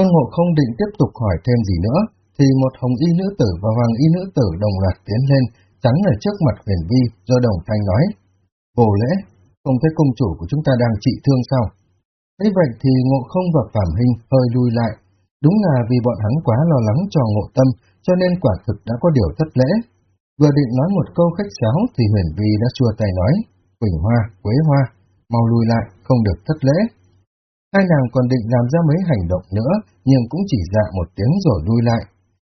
Tôn Ngộ không định tiếp tục hỏi thêm gì nữa, thì một hồng y nữ tử và hoàng y nữ tử đồng loạt tiến lên, chắn ở trước mặt huyền vi, do đồng thanh nói. Vô lễ, không thấy công chủ của chúng ta đang trị thương sao? Thế vậy thì Ngộ không và Phạm Hình hơi lui lại. Đúng là vì bọn hắn quá lo lắng cho Ngộ Tâm, cho nên quả thực đã có điều thất lễ. Vừa định nói một câu khách sáo thì huyền vi đã xua tay nói, Quỳnh Hoa, Quế Hoa, mau lui lại, không được thất lễ. Hai nàng còn định làm ra mấy hành động nữa, nhưng cũng chỉ dạ một tiếng rồi lui lại.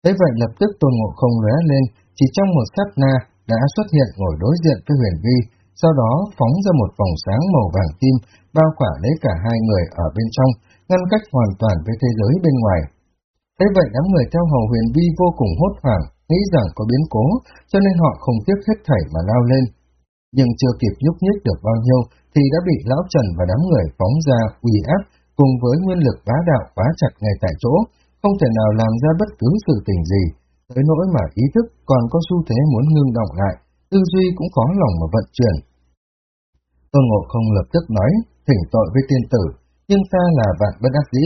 Thế vậy lập tức tôn ngộ không lóe lên, chỉ trong một sát na đã xuất hiện ngồi đối diện với huyền vi, sau đó phóng ra một vòng sáng màu vàng kim, bao khỏa lấy cả hai người ở bên trong, ngăn cách hoàn toàn với thế giới bên ngoài. Thế vậy đám người theo hầu huyền vi vô cùng hốt hoảng, nghĩ rằng có biến cố, cho nên họ không tiếc hết thảy mà lao lên. Nhưng chưa kịp nhúc nhích được bao nhiêu, thì đã bị Lão Trần và đám người phóng ra uy áp cùng với nguyên lực bá đạo quá chặt ngay tại chỗ, không thể nào làm ra bất cứ sự tình gì, tới nỗi mà ý thức còn có xu thế muốn ngưng động lại, tư duy cũng có lòng mà vận chuyển. Tôn Ngộ không lập tức nói, thỉnh tội với tiên tử, nhưng ta là vạn bất đắc dĩ.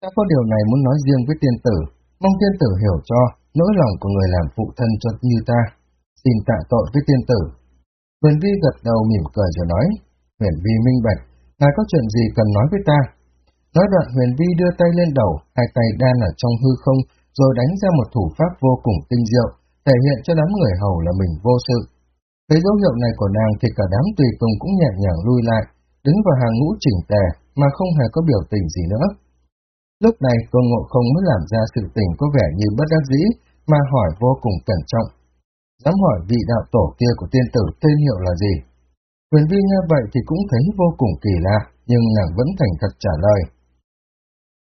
Ta có điều này muốn nói riêng với tiên tử, mong tiên tử hiểu cho nỗi lòng của người làm phụ thân cho như ta. Xin tạ tội với tiên tử. Vân Vi gật đầu mỉm cười rồi nói, Huyền Vi minh bạch, ngài có chuyện gì cần nói với ta? Nói đoạn Huyền Vi đưa tay lên đầu, hai tay đan ở trong hư không, rồi đánh ra một thủ pháp vô cùng tinh diệu, thể hiện cho đám người hầu là mình vô sự. Thấy dấu hiệu này của nàng thì cả đám tùy tùng cũng nhẹ nhàng lui lại, đứng vào hàng ngũ chỉnh tề mà không hề có biểu tình gì nữa. Lúc này Tôn Ngộ Không mới làm ra sự tình có vẻ như bất đắc dĩ, mà hỏi vô cùng cẩn trọng. Dám hỏi vị đạo tổ kia của tiên tử tên hiệu là gì? Huyền Vi nghe vậy thì cũng thấy vô cùng kỳ lạ, nhưng nàng vẫn thành thật trả lời.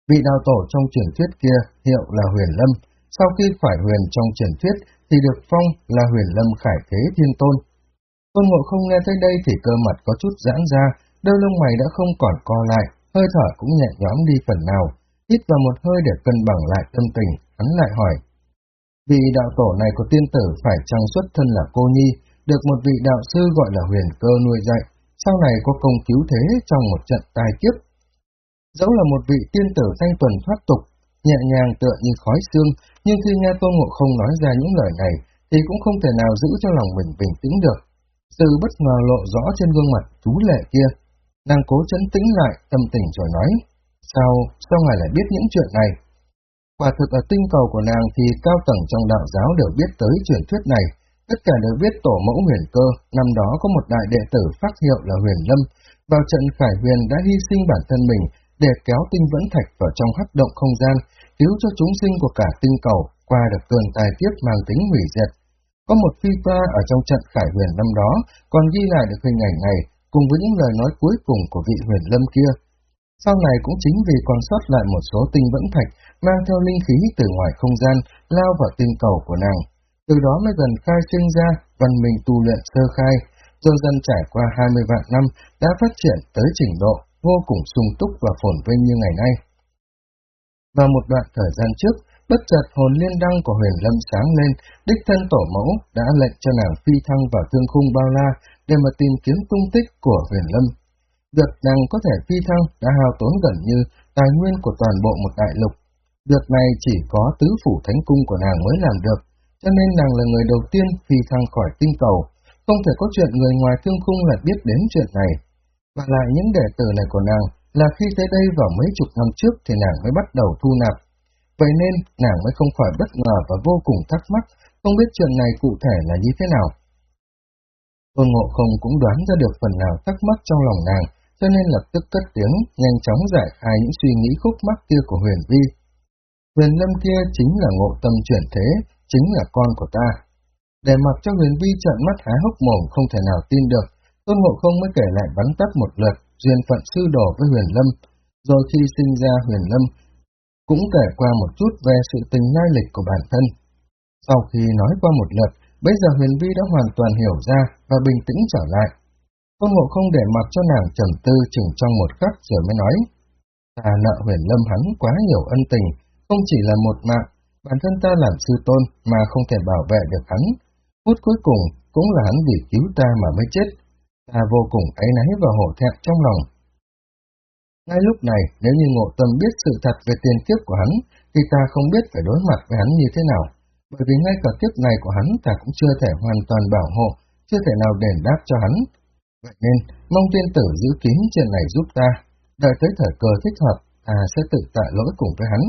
Vị đạo tổ trong truyền thuyết kia hiệu là Huyền Lâm, sau khi phải huyền trong truyền thuyết thì được phong là Huyền Lâm Khải Thế Thiên Tôn. Tôn Ngộ không nghe tới đây thì cơ mặt có chút giãn ra, đôi lông mày đã không còn co lại, hơi thở cũng nhẹ nhõm đi phần nào, hít vào một hơi để cân bằng lại tâm tình, hắn lại hỏi. Vị đạo tổ này của tiên tử phải trang xuất thân là cô nhi, được một vị đạo sư gọi là huyền cơ nuôi dạy, sau này có công cứu thế trong một trận tai kiếp. Dẫu là một vị tiên tử thanh tuần thoát tục, nhẹ nhàng tựa như khói xương, nhưng khi nghe Tôn Ngộ không nói ra những lời này, thì cũng không thể nào giữ cho lòng mình bình tĩnh được. Sự bất ngờ lộ rõ trên gương mặt chú lệ kia. Nàng cố chấn tĩnh lại, tâm tình rồi nói, sao, sao ngài lại biết những chuyện này? Quả thực ở tinh cầu của nàng thì cao tầng trong đạo giáo đều biết tới truyền thuyết này, tất cả đều biết tổ mẫu huyền cơ, năm đó có một đại đệ tử phát hiệu là huyền lâm, vào trận khải huyền đã hy sinh bản thân mình để kéo tinh vẫn thạch vào trong hấp động không gian, cứu cho chúng sinh của cả tinh cầu qua được cơn tài kiếp mang tính hủy diệt. Có một phi ta ở trong trận khải huyền năm đó còn ghi lại được hình ảnh này cùng với những lời nói cuối cùng của vị huyền lâm kia. Sau này cũng chính vì còn sót lại một số tinh vẫn thạch mang theo linh khí từ ngoài không gian lao vào tinh cầu của nàng. Từ đó mới dần khai sinh ra văn minh tu luyện sơ khai, dân dần trải qua 20 vạn năm đã phát triển tới trình độ vô cùng sung túc và phồn vinh như ngày nay. Và một đoạn thời gian trước, bất chợt hồn liên đăng của huyền lâm sáng lên, đích thân tổ mẫu đã lệnh cho nàng phi thăng vào thương khung bao la để mà tìm kiếm tung tích của huyền lâm. Việc nàng có thể phi thăng đã hao tốn gần như tài nguyên của toàn bộ một đại lục. Việc này chỉ có tứ phủ thánh cung của nàng mới làm được, cho nên nàng là người đầu tiên phi thăng khỏi tinh cầu. Không thể có chuyện người ngoài thương khung lại biết đến chuyện này. Và lại những đệ tử này của nàng là khi tới đây vào mấy chục năm trước thì nàng mới bắt đầu thu nạp. Vậy nên nàng mới không khỏi bất ngờ và vô cùng thắc mắc, không biết chuyện này cụ thể là như thế nào. Tôn Ngộ Không cũng đoán ra được phần nào thắc mắc trong lòng nàng, cho nên lập tức cất tiếng, nhanh chóng giải khai những suy nghĩ khúc mắc kia của huyền vi. Huyền lâm kia chính là ngộ tâm chuyển thế, chính là con của ta. Để mặc cho huyền vi trợn mắt há hốc mồm không thể nào tin được, Tôn Ngộ Không mới kể lại bắn tắt một lượt duyên phận sư đồ với huyền lâm, rồi khi sinh ra huyền lâm, cũng kể qua một chút về sự tình lai lịch của bản thân. Sau khi nói qua một lượt, bây giờ huyền vi đã hoàn toàn hiểu ra và bình tĩnh trở lại. Tôn Ngộ Không để mặc cho nàng trầm tư chừng trong một khắc rồi mới nói, ta nợ huyền lâm hắn quá nhiều ân tình, không chỉ là một mạng, bản thân ta làm sư tôn mà không thể bảo vệ được hắn. Phút cuối cùng cũng là hắn vì cứu ta mà mới chết. Ta vô cùng áy náy và hổ thẹn trong lòng. Ngay lúc này, nếu như ngộ tâm biết sự thật về tiền kiếp của hắn, thì ta không biết phải đối mặt với hắn như thế nào. Bởi vì ngay cả kiếp này của hắn ta cũng chưa thể hoàn toàn bảo hộ, chưa thể nào đền đáp cho hắn. Vậy nên, mong tiên tử giữ kín chuyện này giúp ta, đợi tới thời cơ thích hợp, ta sẽ tự tạ lỗi cùng với hắn.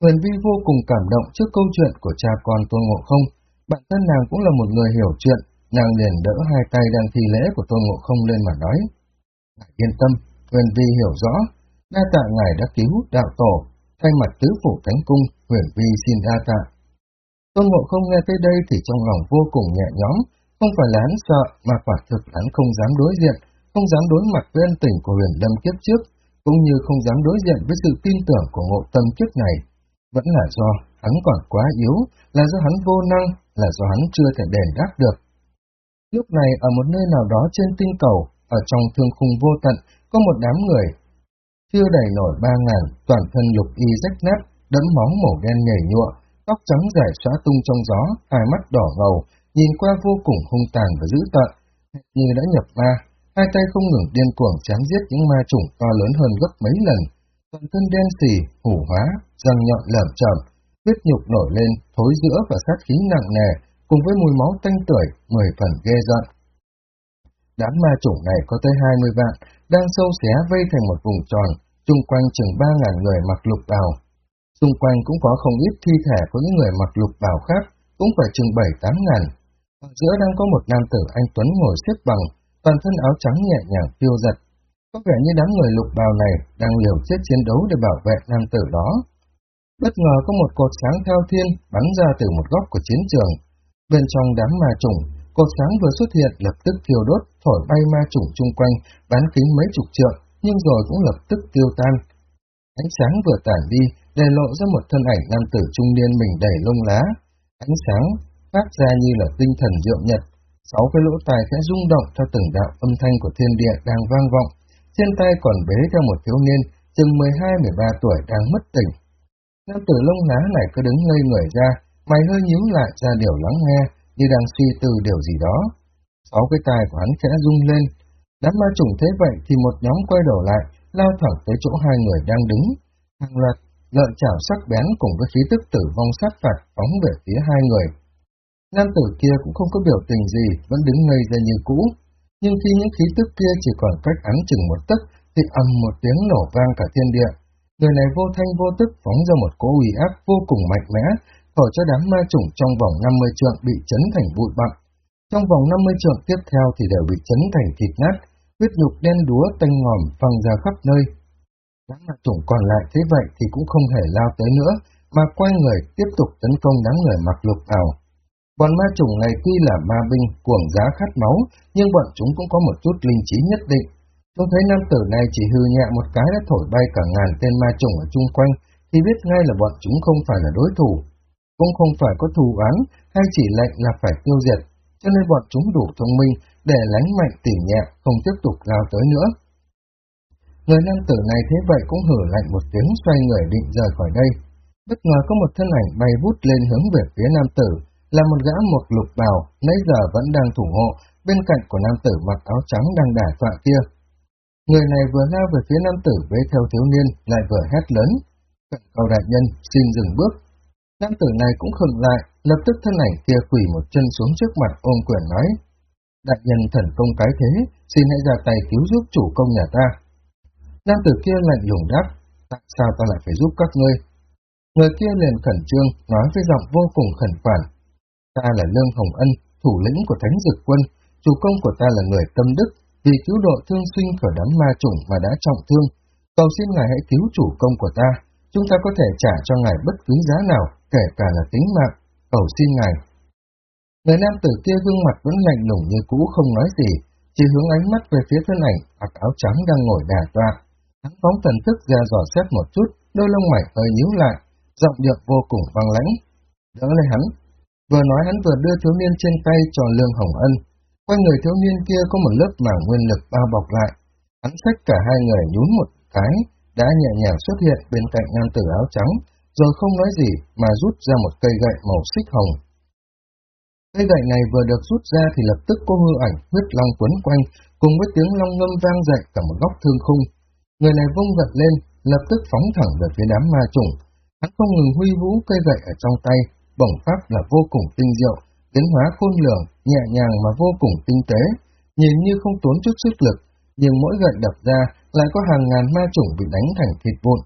Huyền Vi vô cùng cảm động trước câu chuyện của cha con Tôn Ngộ Không. Bản thân nàng cũng là một người hiểu chuyện, nàng liền đỡ hai tay đang thi lễ của Tôn Ngộ Không lên mà nói. Ngài Yên tâm, Huyền Vi hiểu rõ, đa tạ ngài đã cứu đạo tổ, thay mặt tứ phủ thánh cung, Huyền Vi xin đa tạ. Tôn Ngộ Không nghe tới đây thì trong lòng vô cùng nhẹ nhõm, không phải là hắn sợ mà quả thực hắn không dám đối diện, không dám đối mặt với ân tình của huyền lâm kiếp trước, cũng như không dám đối diện với sự tin tưởng của ngộ tâm kiếp này. Vẫn là do hắn còn quá yếu, là do hắn vô năng, là do hắn chưa thể đền đáp được. Lúc này ở một nơi nào đó trên tinh cầu, ở trong thương khung vô tận, có một đám người. Chưa đầy nổi ba ngàn, toàn thân lục y rách nát, đẫm máu màu đen nhảy nhụa, tóc trắng dài xóa tung trong gió, hai mắt đỏ ngầu, nhìn qua vô cùng hung tàn và dữ tợn, như đã nhập ma, hai tay không ngừng điên cuồng chém giết những ma chủng to lớn hơn gấp mấy lần, toàn thân đen xì, hủ hóa, răng nhọn lởm chởm, huyết nhục nổi lên, thối giữa và sát khí nặng nề, cùng với mùi máu tanh tưởi, mười phần ghê giận. Đám ma chủng này có tới hai mươi vạn, đang sâu xé vây thành một vùng tròn, chung quanh chừng ba ngàn người mặc lục bào. Xung quanh cũng có không ít thi thể của những người mặc lục bào khác, cũng phải chừng bảy tám ngàn. Ở giữa đang có một nam tử anh Tuấn ngồi xếp bằng, toàn thân áo trắng nhẹ nhàng phiêu giật. Có vẻ như đám người lục bào này đang liều chết chiến đấu để bảo vệ nam tử đó. Bất ngờ có một cột sáng thao thiên bắn ra từ một góc của chiến trường. Bên trong đám ma trùng, cột sáng vừa xuất hiện lập tức thiêu đốt, thổi bay ma trùng chung quanh, bán kính mấy chục trượng, nhưng rồi cũng lập tức tiêu tan. Ánh sáng vừa tản đi, để lộ ra một thân ảnh nam tử trung niên mình đầy lông lá. Ánh sáng phát ra như là tinh thần diệu nhật, sáu cái lỗ tai khẽ rung động theo từng đạo âm thanh của thiên địa đang vang vọng. Trên tay còn bế theo một thiếu niên, chừng 12-13 tuổi đang mất tỉnh. Nam tử lông lá này cứ đứng ngây người ra, mày hơi nhíu lại ra điều lắng nghe, như đang suy tư điều gì đó. Sáu cái tai của hắn khẽ rung lên. Đám ma trùng thế vậy thì một nhóm quay đầu lại, lao thẳng tới chỗ hai người đang đứng. Hàng loạt lợn chảo sắc bén cùng với khí tức tử vong sát phạt phóng về phía hai người. Nam tử kia cũng không có biểu tình gì, vẫn đứng ngây ra như cũ. Nhưng khi những khí tức kia chỉ còn cách hắn chừng một tấc, thì ầm một tiếng nổ vang cả thiên địa. Người này vô thanh vô tức phóng ra một cỗ uy áp vô cùng mạnh mẽ, thổi cho đám ma chủng trong vòng 50 trượng bị chấn thành bụi bặm. Trong vòng 50 trượng tiếp theo thì đều bị chấn thành thịt nát, huyết nhục đen đúa tanh ngòm phăng ra khắp nơi. Đám ma chủng còn lại thế vậy thì cũng không hề lao tới nữa, mà quay người tiếp tục tấn công đám người mặc lục ảo. Bọn ma chủng này tuy là ma binh, cuồng giá khát máu, nhưng bọn chúng cũng có một chút linh trí nhất định. Tôi thấy nam tử này chỉ hư nhẹ một cái đã thổi bay cả ngàn tên ma chủng ở chung quanh, thì biết ngay là bọn chúng không phải là đối thủ. Cũng không phải có thù án, hay chỉ lệnh là phải tiêu diệt, cho nên bọn chúng đủ thông minh để lánh mạnh tỉ nhẹ, không tiếp tục lao tới nữa. Người nam tử này thế vậy cũng hử lạnh một tiếng xoay người định rời khỏi đây. Bất ngờ có một thân ảnh bay vút lên hướng về phía nam tử, là một gã một lục bào, nãy giờ vẫn đang thủ hộ, bên cạnh của nam tử mặc áo trắng đang đả tọa kia. Người này vừa lao về phía nam tử với theo thiếu niên, lại vừa hét lớn. Cận cầu đại nhân, xin dừng bước. Nam tử này cũng khựng lại, lập tức thân ảnh kia quỳ một chân xuống trước mặt ôm quyền nói. Đại nhân thần công cái thế, xin hãy ra tay cứu giúp chủ công nhà ta. Nam tử kia lạnh lùng đáp, tại sao ta lại phải giúp các ngươi? Người kia liền khẩn trương, nói với giọng vô cùng khẩn khoản. Ta là Lương Hồng Ân, thủ lĩnh của Thánh Dực Quân, chủ công của ta là người tâm đức, vì cứu độ thương sinh khỏi đám ma chủng mà đã trọng thương. Cầu xin ngài hãy cứu chủ công của ta, chúng ta có thể trả cho ngài bất cứ giá nào, kể cả là tính mạng. Cầu xin ngài. Người nam tử kia gương mặt vẫn lạnh lùng như cũ không nói gì, chỉ hướng ánh mắt về phía thân ảnh mặc áo trắng đang ngồi đà tọa. Hắn phóng thần thức ra dò xét một chút, đôi lông mày hơi nhíu lại, giọng điệu vô cùng vang lãnh. Đỡ lấy hắn. Vừa nói hắn vừa đưa thiếu niên trên tay cho Lương Hồng Ân. Quanh người thiếu niên kia có một lớp màng nguyên lực bao bọc lại. Hắn xách cả hai người nhún một cái, đã nhẹ nhàng xuất hiện bên cạnh nam tử áo trắng, rồi không nói gì mà rút ra một cây gậy màu xích hồng. Cây gậy này vừa được rút ra thì lập tức cô hư ảnh huyết long quấn quanh, cùng với tiếng long ngâm vang dậy cả một góc thương khung. Người này vung gật lên, lập tức phóng thẳng về phía đám ma trùng. Hắn không ngừng huy vũ cây gậy ở trong tay, bổng pháp là vô cùng tinh diệu, tiến hóa khôn lường, nhẹ nhàng mà vô cùng tinh tế, nhìn như không tốn chút sức lực, nhưng mỗi gậy đập ra lại có hàng ngàn ma chủng bị đánh thành thịt vụn.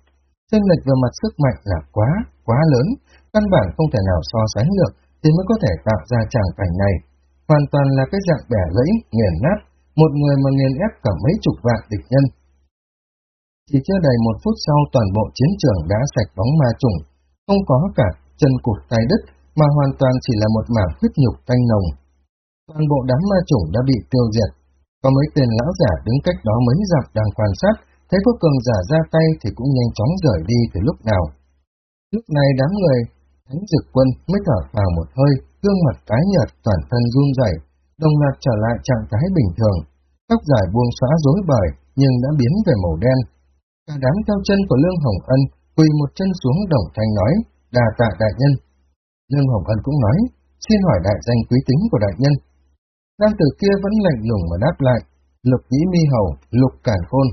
Chân lệch về mặt sức mạnh là quá, quá lớn, căn bản không thể nào so sánh được thì mới có thể tạo ra tràng cảnh này. Hoàn toàn là cái dạng bẻ lẫy, nghiền nát, một người mà nghiền ép cả mấy chục vạn địch nhân. Chỉ chưa đầy một phút sau toàn bộ chiến trường đã sạch bóng ma trùng, không có cả chân cụt tay đất mà hoàn toàn chỉ là một mảng huyết nhục tanh nồng. Toàn bộ đám ma chủng đã bị tiêu diệt. Có mấy tên lão giả đứng cách đó mấy dặm đang quan sát, thấy có cường giả ra tay thì cũng nhanh chóng rời đi từ lúc nào. Lúc này đám người thánh dực quân mới thở vào một hơi, gương mặt tái nhợt, toàn thân run rẩy, đồng loạt trở lại trạng thái bình thường. Tóc dài buông xóa rối bời nhưng đã biến về màu đen. Cả đám theo chân của Lương Hồng Ân quỳ một chân xuống đồng thanh nói, đà tạ đại nhân. Lương Hồng Ân cũng nói, xin hỏi đại danh quý tính của đại nhân. Nam tử kia vẫn lạnh lùng mà đáp lại, lục dĩ mi hầu, lục cản khôn.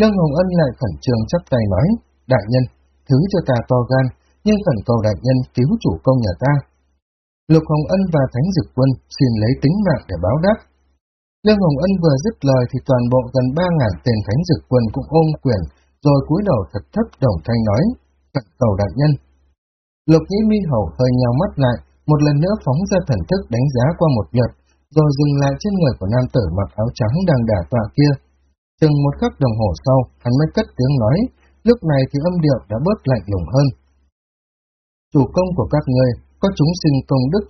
Lương Hồng Ân lại khẩn trương chắp tay nói, đại nhân, thứ cho ta to gan, nhưng khẩn cầu đại nhân cứu chủ công nhà ta. Lục Hồng Ân và Thánh Dực Quân xin lấy tính mạng để báo đáp. Lương Hồng Ân vừa dứt lời thì toàn bộ gần ba ngàn tên Thánh Dực Quân cũng ôm quyền, rồi cúi đầu thật thấp đồng thanh nói, khẩn cầu đại nhân. Lục Nhĩ Mi Hầu hơi nhào mắt lại, một lần nữa phóng ra thần thức đánh giá qua một lượt, rồi dừng lại trên người của nam tử mặc áo trắng đang đả tọa kia. Chừng một khắc đồng hồ sau, hắn mới cất tiếng nói, lúc này thì âm điệu đã bớt lạnh lùng hơn. Chủ công của các người có chúng sinh công đức,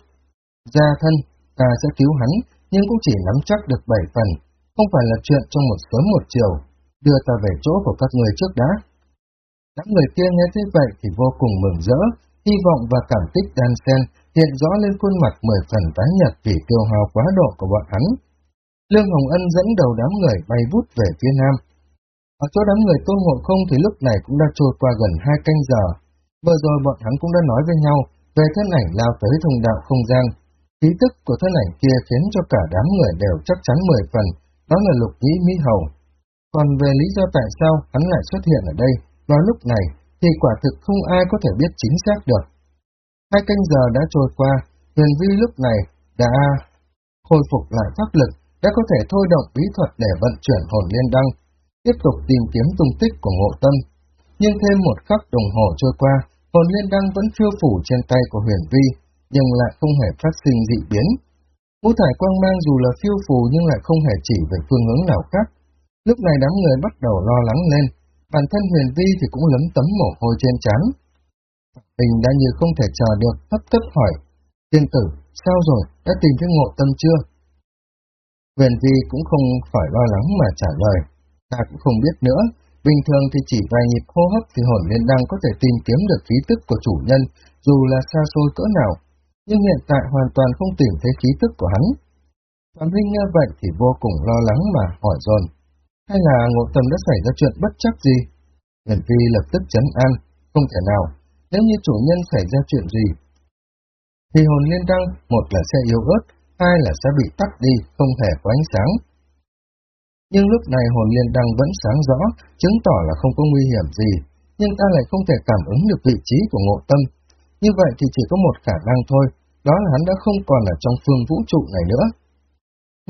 gia thân, ta sẽ cứu hắn, nhưng cũng chỉ nắm chắc được bảy phần, không phải là chuyện trong một sớm một chiều, đưa ta về chỗ của các người trước đã. Đám người kia nghe thế vậy thì vô cùng mừng rỡ, hy vọng và cảm kích đan sen hiện rõ lên khuôn mặt mười phần tái nhật vì tiêu hào quá độ của bọn hắn. Lương Hồng Ân dẫn đầu đám người bay vút về phía nam. Ở chỗ đám người tôn ngộ không thì lúc này cũng đã trôi qua gần hai canh giờ. Vừa rồi bọn hắn cũng đã nói với nhau về thân ảnh lao tới thông đạo không gian. Khí tức của thân ảnh kia khiến cho cả đám người đều chắc chắn mười phần, đó là lục nhĩ mỹ hầu. Còn về lý do tại sao hắn lại xuất hiện ở đây, vào lúc này, thì quả thực không ai có thể biết chính xác được. Hai canh giờ đã trôi qua, huyền vi lúc này đã khôi phục lại pháp lực, đã có thể thôi động bí thuật để vận chuyển hồn liên đăng, tiếp tục tìm kiếm tung tích của ngộ tâm. Nhưng thêm một khắc đồng hồ trôi qua, hồn liên đăng vẫn chưa phủ trên tay của huyền vi, nhưng lại không hề phát sinh dị biến. Ngũ thải quang mang dù là phiêu phù nhưng lại không hề chỉ về phương hướng nào khác. Lúc này đám người bắt đầu lo lắng lên, bản thân huyền vi thì cũng lấm tấm mồ hôi trên trán. Mình đã như không thể chờ được, thấp thấp hỏi, tiên tử, sao rồi, đã tìm thấy ngộ tâm chưa? Huyền vi cũng không phải lo lắng mà trả lời, ta cũng không biết nữa, bình thường thì chỉ vài nhịp hô hấp thì hồn liên đăng có thể tìm kiếm được khí tức của chủ nhân, dù là xa xôi cỡ nào, nhưng hiện tại hoàn toàn không tìm thấy khí tức của hắn. Phạm Huynh nghe vậy thì vô cùng lo lắng mà hỏi dồn hay là ngộ tâm đã xảy ra chuyện bất chắc gì? Huyền Vi lập tức chấn an, không thể nào, nếu như chủ nhân xảy ra chuyện gì. Thì hồn liên đăng, một là sẽ yếu ớt, hai là sẽ bị tắt đi, không thể có ánh sáng. Nhưng lúc này hồn liên đăng vẫn sáng rõ, chứng tỏ là không có nguy hiểm gì, nhưng ta lại không thể cảm ứng được vị trí của ngộ tâm. Như vậy thì chỉ có một khả năng thôi, đó là hắn đã không còn ở trong phương vũ trụ này nữa.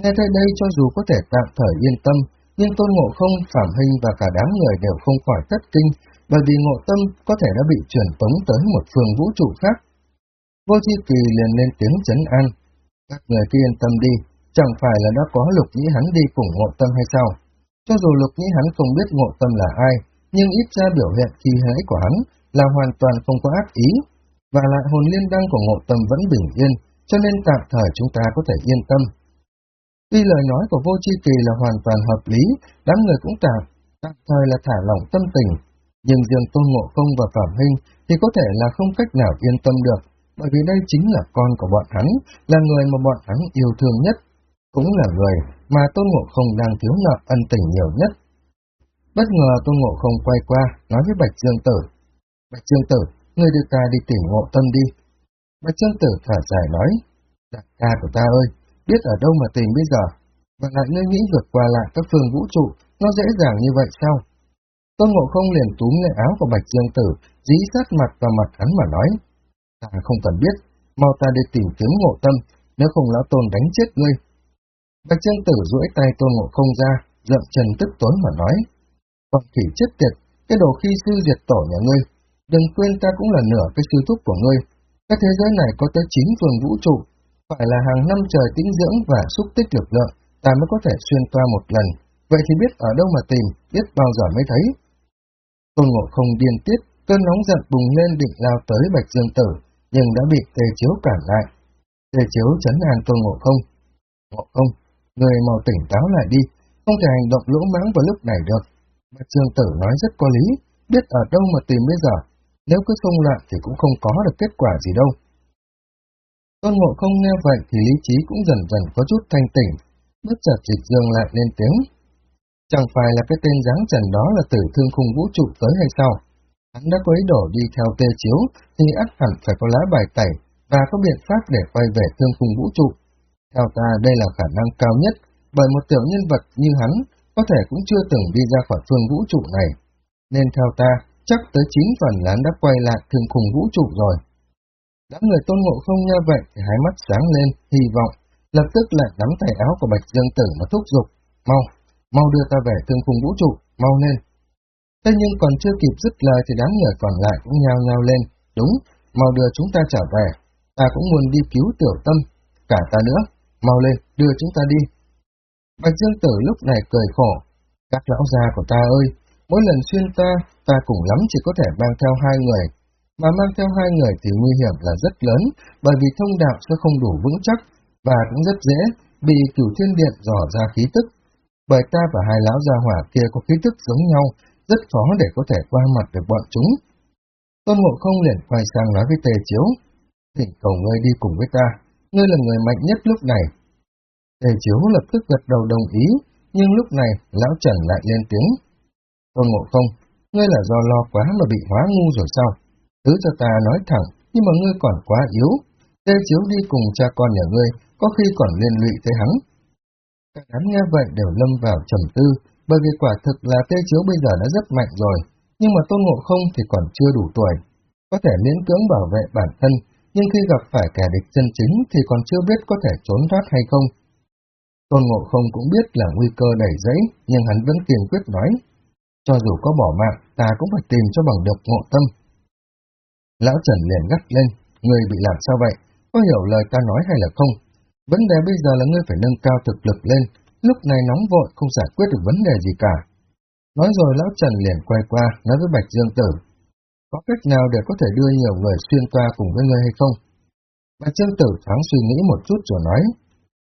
Nghe thấy đây cho dù có thể tạm thời yên tâm, nhưng Tôn Ngộ Không, Phạm Hình và cả đám người đều không khỏi thất kinh, bởi vì Ngộ Tâm có thể đã bị chuyển tống tới một phương vũ trụ khác. Vô Chi Kỳ liền lên tiếng chấn an. Các người cứ yên tâm đi, chẳng phải là đã có lục nhĩ hắn đi cùng Ngộ Tâm hay sao? Cho dù lục nhĩ hắn không biết Ngộ Tâm là ai, nhưng ít ra biểu hiện khi hãy của hắn là hoàn toàn không có ác ý, và lại hồn liên đăng của Ngộ Tâm vẫn bình yên, cho nên tạm thời chúng ta có thể yên tâm. Tuy lời nói của vô chi kỳ là hoàn toàn hợp lý, đám người cũng tạm, tạm thời là thả lỏng tâm tình, nhưng riêng Tôn Ngộ Không và Phạm Hinh thì có thể là không cách nào yên tâm được, bởi vì đây chính là con của bọn hắn, là người mà bọn hắn yêu thương nhất, cũng là người mà Tôn Ngộ Không đang thiếu nợ ân tình nhiều nhất. Bất ngờ Tôn Ngộ Không quay qua, nói với Bạch Dương Tử, Bạch Dương Tử, người đưa ta đi tìm Ngộ Tâm đi. Bạch Dương Tử thở dài nói, Đại ca của ta ơi, biết ở đâu mà tìm bây giờ. Và lại ngươi nghĩ vượt qua lại các phương vũ trụ, nó dễ dàng như vậy sao? Tôn Ngộ Không liền túm lấy áo của Bạch Dương Tử, dí sát mặt vào mặt hắn mà nói. Ta không cần biết, mau ta đi tìm kiếm ngộ tâm, nếu không lão tôn đánh chết ngươi. Bạch Dương Tử duỗi tay Tôn Ngộ Không ra, dậm chân tức tối mà nói. Còn khỉ chết tiệt, cái đồ khi sư diệt tổ nhà ngươi, đừng quên ta cũng là nửa cái sư thúc của ngươi. Cái thế giới này có tới chín phường vũ trụ, phải là hàng năm trời tĩnh dưỡng và xúc tích lực lượng, ta mới có thể xuyên qua một lần. Vậy thì biết ở đâu mà tìm, biết bao giờ mới thấy. Tôn Ngộ Không điên tiết, cơn nóng giận bùng lên định lao tới Bạch Dương Tử, nhưng đã bị Tề Chiếu cản lại. Tề Chiếu chấn an Tôn Ngộ Không. Ngộ Không, người mau tỉnh táo lại đi, không thể hành động lỗ mãng vào lúc này được. Bạch Dương Tử nói rất có lý, biết ở đâu mà tìm bây giờ. Nếu cứ xung loạn thì cũng không có được kết quả gì đâu. Tôn Ngộ Không nghe vậy thì lý trí cũng dần dần có chút thanh tỉnh, bất chợt dịch dương lại lên tiếng. Chẳng phải là cái tên dáng trần đó là tử thương khung vũ trụ tới hay sao? Hắn đã quấy đổ đi theo tê chiếu, thì ắt hẳn phải có lá bài tẩy và có biện pháp để quay về thương khung vũ trụ. Theo ta đây là khả năng cao nhất, bởi một tiểu nhân vật như hắn có thể cũng chưa từng đi ra khỏi phương vũ trụ này. Nên theo ta, chắc tới 9 phần là hắn đã quay lại thương khung vũ trụ rồi. Đám người tôn ngộ không nghe vậy thì hai mắt sáng lên, hy vọng, lập tức lại nắm tay áo của Bạch Dương Tử mà thúc giục. Mau, mau đưa ta về thương khung vũ trụ, mau lên. Thế nhưng còn chưa kịp dứt lời thì đám người còn lại cũng nhao nhao lên. Đúng, mau đưa chúng ta trở về. Ta cũng muốn đi cứu tiểu tâm. Cả ta nữa. Mau lên, đưa chúng ta đi. Bạch Dương Tử lúc này cười khổ. Các lão già của ta ơi, mỗi lần xuyên ta, ta cùng lắm chỉ có thể mang theo hai người. Mà mang theo hai người thì nguy hiểm là rất lớn, bởi vì thông đạo sẽ không đủ vững chắc, và cũng rất dễ bị cửu thiên điện dò ra khí tức. Bởi ta và hai lão gia hỏa kia có khí tức giống nhau, rất khó để có thể qua mặt được bọn chúng. Tôn Ngộ Không liền quay sang nói với Tề Chiếu, thỉnh cầu ngươi đi cùng với ta, ngươi là người mạnh nhất lúc này. Tề Chiếu lập tức gật đầu đồng ý, nhưng lúc này Lão Trần lại lên tiếng. Tôn Ngộ Không, ngươi là do lo quá mà bị hóa ngu rồi sao? Thứ cho ta nói thẳng, nhưng mà ngươi còn quá yếu. tê Chiếu đi cùng cha con nhà ngươi, có khi còn liên lụy tới hắn. Cả đám nghe vậy đều lâm vào trầm tư, bởi vì quả thực là tê chiếu bây giờ đã rất mạnh rồi, nhưng mà tôn ngộ không thì còn chưa đủ tuổi. Có thể miễn cưỡng bảo vệ bản thân, nhưng khi gặp phải kẻ địch chân chính thì còn chưa biết có thể trốn thoát hay không. Tôn ngộ không cũng biết là nguy cơ đầy giấy, nhưng hắn vẫn kiên quyết nói. Cho dù có bỏ mạng, ta cũng phải tìm cho bằng được ngộ tâm. Lão Trần liền gắt lên, người bị làm sao vậy? Có hiểu lời ta nói hay là không? Vấn đề bây giờ là ngươi phải nâng cao thực lực lên, lúc này nóng vội không giải quyết được vấn đề gì cả. Nói rồi lão Trần liền quay qua, nói với Bạch Dương Tử. Có cách nào để có thể đưa nhiều người xuyên qua cùng với ngươi hay không? Bạch Dương Tử thoáng suy nghĩ một chút rồi nói.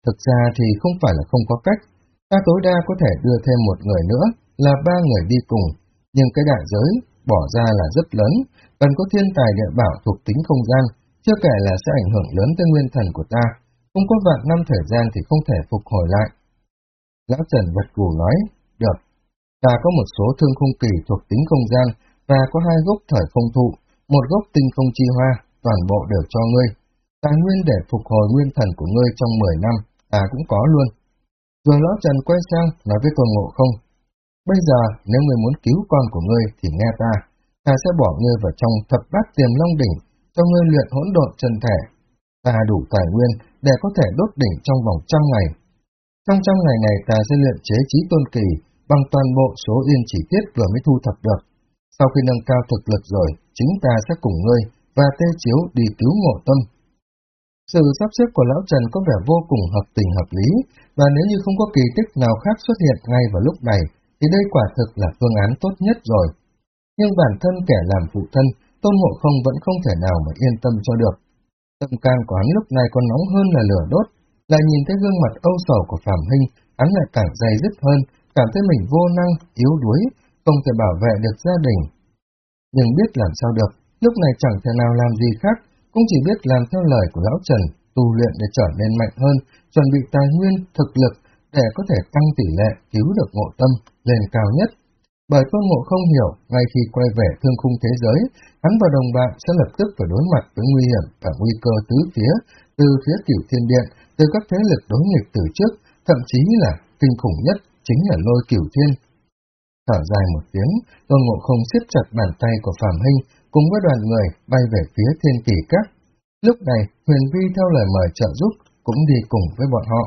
Thực ra thì không phải là không có cách. Ta tối đa có thể đưa thêm một người nữa, là ba người đi cùng. Nhưng cái đại giới bỏ ra là rất lớn, cần có thiên tài địa bảo thuộc tính không gian, chưa kể là sẽ ảnh hưởng lớn tới nguyên thần của ta. Không có vạn năm thời gian thì không thể phục hồi lại. Lão Trần vật củ nói, được, ta có một số thương không kỳ thuộc tính không gian và có hai gốc thời không thụ, một gốc tinh không chi hoa, toàn bộ đều cho ngươi. Tài nguyên để phục hồi nguyên thần của ngươi trong 10 năm, ta cũng có luôn. Rồi lão Trần quay sang nói với Tôn Ngộ Không, bây giờ nếu ngươi muốn cứu con của ngươi thì nghe ta, ta sẽ bỏ ngươi vào trong thập bát tiềm long đỉnh, cho ngươi luyện hỗn độn chân thể. Ta đủ tài nguyên để có thể đốt đỉnh trong vòng trăm ngày, trong trăm ngày này ta sẽ luyện chế trí tôn kỳ bằng toàn bộ số yên chỉ tiết vừa mới thu thập được. Sau khi nâng cao thực lực rồi, chính ta sẽ cùng ngươi và tê chiếu đi cứu ngộ tâm. Sự sắp xếp của Lão Trần có vẻ vô cùng hợp tình hợp lý, và nếu như không có kỳ tích nào khác xuất hiện ngay vào lúc này, thì đây quả thực là phương án tốt nhất rồi. Nhưng bản thân kẻ làm phụ thân, Tôn Ngộ Không vẫn không thể nào mà yên tâm cho được. Tâm can của hắn lúc này còn nóng hơn là lửa đốt, lại nhìn thấy gương mặt âu sầu của Phạm Hinh, hắn lại càng dày dứt hơn, cảm thấy mình vô năng, yếu đuối, không thể bảo vệ được gia đình. Nhưng biết làm sao được, lúc này chẳng thể nào làm gì khác, cũng chỉ biết làm theo lời của Lão Trần, tu luyện để trở nên mạnh hơn, chuẩn bị tài nguyên, thực lực để có thể tăng tỷ lệ cứu được ngộ tâm lên cao nhất. Bởi Tôn ngộ không hiểu, ngay khi quay về thương khung thế giới, hắn và đồng bạn sẽ lập tức phải đối mặt với nguy hiểm và nguy cơ tứ phía, từ phía cửu thiên điện, từ các thế lực đối nghịch từ trước, thậm chí là kinh khủng nhất chính là lôi cửu thiên. thở dài một tiếng, tôn ngộ không siết chặt bàn tay của Phạm Hinh cùng với đoàn người bay về phía thiên kỳ các. Lúc này, Huyền Vi theo lời mời trợ giúp cũng đi cùng với bọn họ.